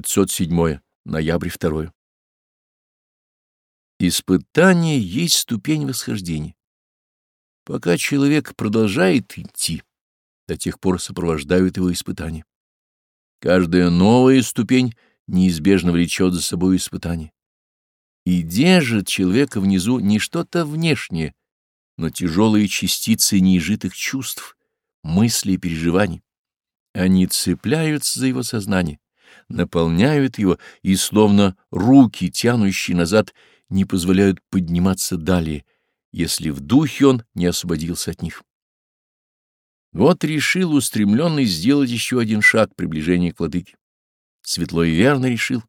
507 ноябрь 2. Испытание есть ступень восхождения. Пока человек продолжает идти, до тех пор сопровождают его испытания. Каждая новая ступень неизбежно влечет за собой испытание. И держит человека внизу не что-то внешнее, но тяжелые частицы неизжитых чувств, мыслей и переживаний. Они цепляются за его сознание наполняют его и, словно руки, тянущие назад, не позволяют подниматься далее, если в духе он не освободился от них. Вот решил устремленный сделать еще один шаг приближения к владыке. Светло и верно решил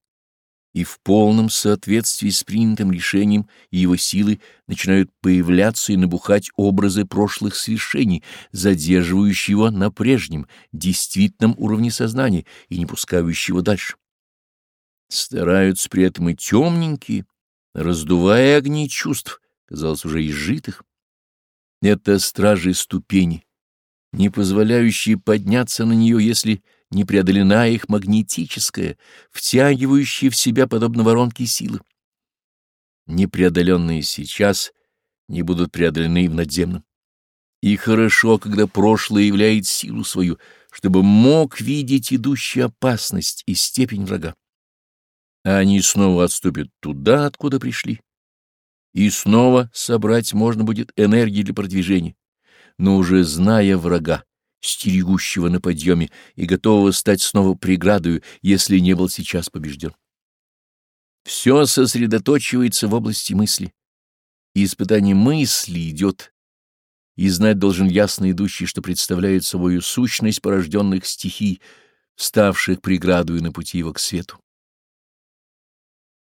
и в полном соответствии с принятым решением и его силы начинают появляться и набухать образы прошлых свершений, задерживающие его на прежнем, действительном уровне сознания и не пускающие его дальше. Стараются при этом и темненькие, раздувая огни чувств, казалось, уже изжитых. Это стражи ступени, не позволяющие подняться на нее, если не преодолена их магнетическая, втягивающая в себя подобно воронке силы. Непреодоленные сейчас не будут преодолены в надземном. И хорошо, когда прошлое являет силу свою, чтобы мог видеть идущую опасность и степень врага. А они снова отступят туда, откуда пришли. И снова собрать можно будет энергии для продвижения но уже зная врага, стерегущего на подъеме и готового стать снова преградою, если не был сейчас побежден. Все сосредоточивается в области мысли. И испытание мысли идет, и знать должен ясно идущий, что представляет собою сущность порожденных стихий, ставших преградою на пути его к свету.